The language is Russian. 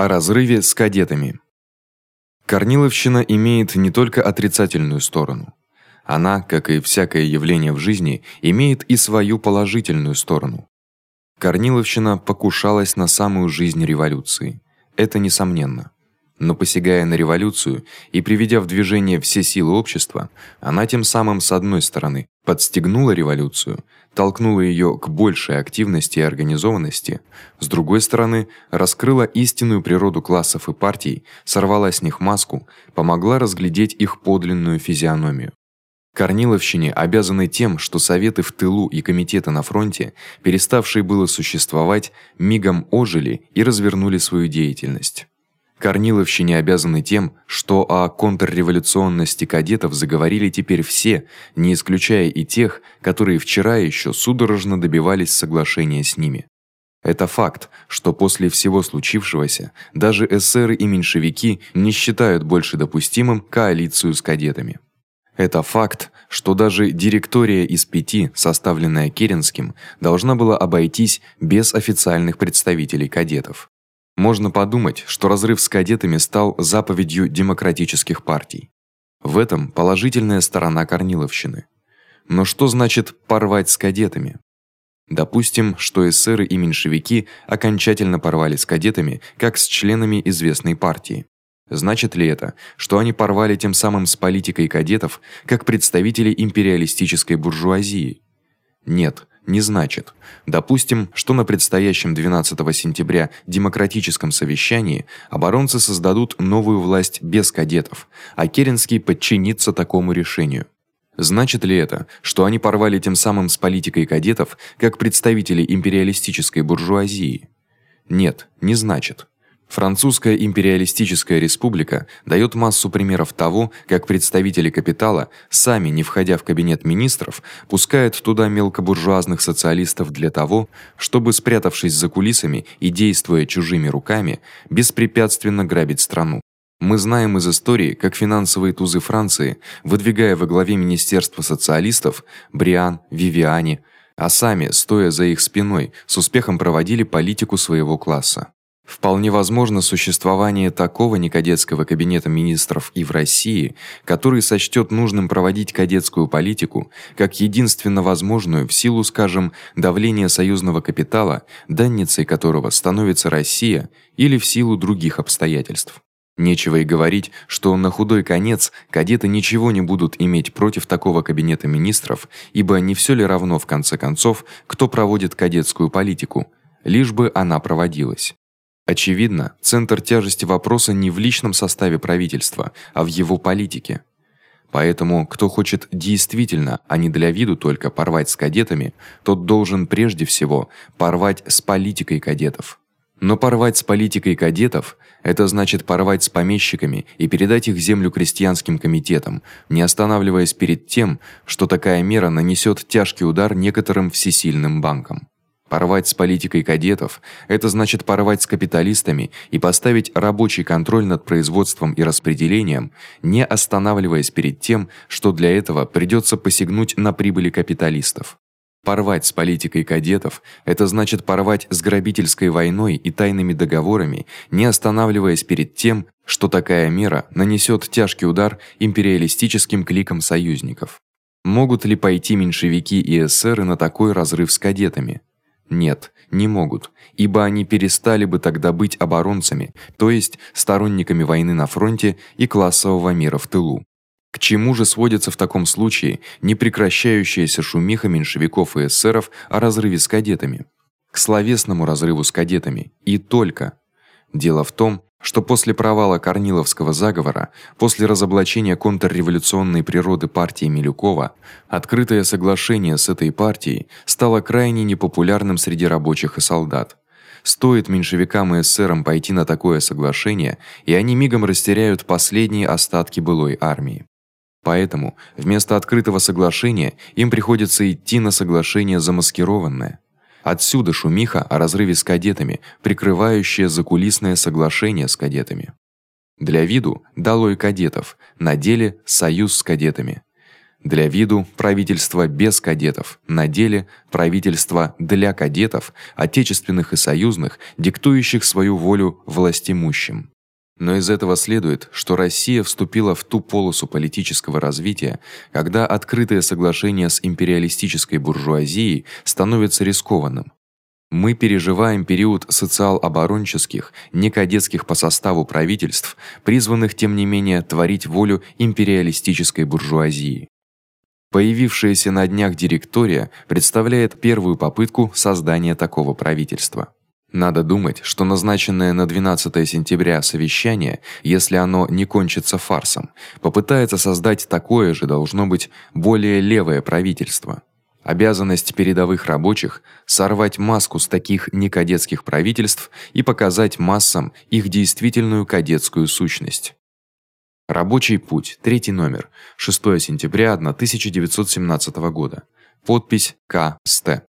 О разрыве с кадетами. Корниловщина имеет не только отрицательную сторону. Она, как и всякое явление в жизни, имеет и свою положительную сторону. Корниловщина покушалась на самую жизнь революции. Это несомненно. Но посягая на революцию и приведя в движение все силы общества, она тем самым с одной стороны подстегнула революцию, толкнула её к большей активности и организованности, с другой стороны, раскрыла истинную природу классов и партий, сорвала с них маску, помогла разглядеть их подлинную физиономию. Корниловщине обязаны тем, что советы в тылу и комитеты на фронте, переставшие было существовать, мигом ожили и развернули свою деятельность. Корниловщине обязаны тем, что о контрреволюционности кадетов заговорили теперь все, не исключая и тех, которые вчера ещё судорожно добивались соглашения с ними. Это факт, что после всего случившегося даже эсеры и меньшевики не считают больше допустимым коалицию с кадетами. Это факт, что даже директория из пяти, составленная Керенским, должна была обойтись без официальных представителей кадетов. Можно подумать, что разрыв с кадетами стал заповедью демократических партий. В этом положительная сторона Корниловщины. Но что значит порвать с кадетами? Допустим, что эсеры и меньшевики окончательно порвали с кадетами, как с членами известной партии. Значит ли это, что они порвали тем самым с политикой кадетов, как представители империалистической буржуазии? Нет, не значит. Допустим, что на предстоящем 12 сентября демократическом совещании оборонцы создадут новую власть без кадетов, а Керенский подчинится такому решению. Значит ли это, что они порвали тем самым с политикой кадетов, как представители империалистической буржуазии? Нет, не значит. Французская империалистическая республика даёт массу примеров того, как представители капитала, сами не входя в кабинет министров, пускают туда мелкобуржуазных социалистов для того, чтобы спрятавшись за кулисами и действуя чужими руками, беспрепятственно грабить страну. Мы знаем из истории, как финансовые тузы Франции, выдвигая во главе министерства социалистов Бриан, Вивиани, а сами, стоя за их спиной, с успехом проводили политику своего класса. Вполне возможно существование такого некадетского кабинета министров и в России, который сочтёт нужным проводить кадетскую политику как единственно возможную в силу, скажем, давления союзного капитала, данницей которого становится Россия, или в силу других обстоятельств. Нечего и говорить, что на худой конец кадеты ничего не будут иметь против такого кабинета министров, ибо не всё ли равно в конце концов, кто проводит кадетскую политику, лишь бы она проводилась. Очевидно, центр тяжести вопроса не в личном составе правительства, а в его политике. Поэтому, кто хочет действительно, а не для виду только порвать с кадетами, тот должен прежде всего порвать с политикой кадетов. Но порвать с политикой кадетов это значит порвать с помещиками и передать их землю крестьянским комитетам, не останавливаясь перед тем, что такая мера нанесёт тяжкий удар некоторым всесильным банкам. Порвать с политикой кадетов это значит порвать с капиталистами и поставить рабочий контроль над производством и распределением, не останавливаясь перед тем, что для этого придётся посягнуть на прибыли капиталистов. Порвать с политикой кадетов это значит порвать с грабительской войной и тайными договорами, не останавливаясь перед тем, что такая мера нанесёт тяжкий удар империалистическим кликам союзников. Могут ли пойти меньшевики и эсеры на такой разрыв с кадетами? Нет, не могут, ибо они перестали бы тогда быть оборонцами, то есть сторонниками войны на фронте и классового мира в тылу. К чему же сводится в таком случае непрекращающаяся шумиха меньшевиков и эсеров о разрыве с кадетами? К словесному разрыву с кадетами и только. Дело в том, что после провала Корниловского заговора, после разоблачения контрреволюционной природы партии Милюкова, открытое соглашение с этой партией стало крайне непопулярным среди рабочих и солдат. Стоит меньшевикам и эсерам пойти на такое соглашение, и они мигом растеряют последние остатки былой армии. Поэтому вместо открытого соглашения им приходится идти на соглашение замаскированное. Отсюда шумиха о разрыве с кадетами, прикрывающая закулисное соглашение с кадетами. Для виду долой кадетов, на деле союз с кадетами. Для виду правительство без кадетов, на деле правительство для кадетов, отечественных и союзных, диктующих свою волю властимущим. Но из этого следует, что Россия вступила в ту полосу политического развития, когда открытое соглашение с империалистической буржуазией становится рискованным. Мы переживаем период социал-оборонческих, не кадетских по составу правительств, призванных тем не менее творить волю империалистической буржуазии. Появившаяся на днях директория представляет первую попытку создания такого правительства. Надо думать, что назначенное на 12 сентября совещание, если оно не кончится фарсом, попытается создать такое же должно быть более левое правительство. Обязанность передовых рабочих сорвать маску с таких некадетских правительств и показать массам их действительную кадетскую сущность. Рабочий путь, третий номер, 6 сентября 1917 года. Подпись К. Ст.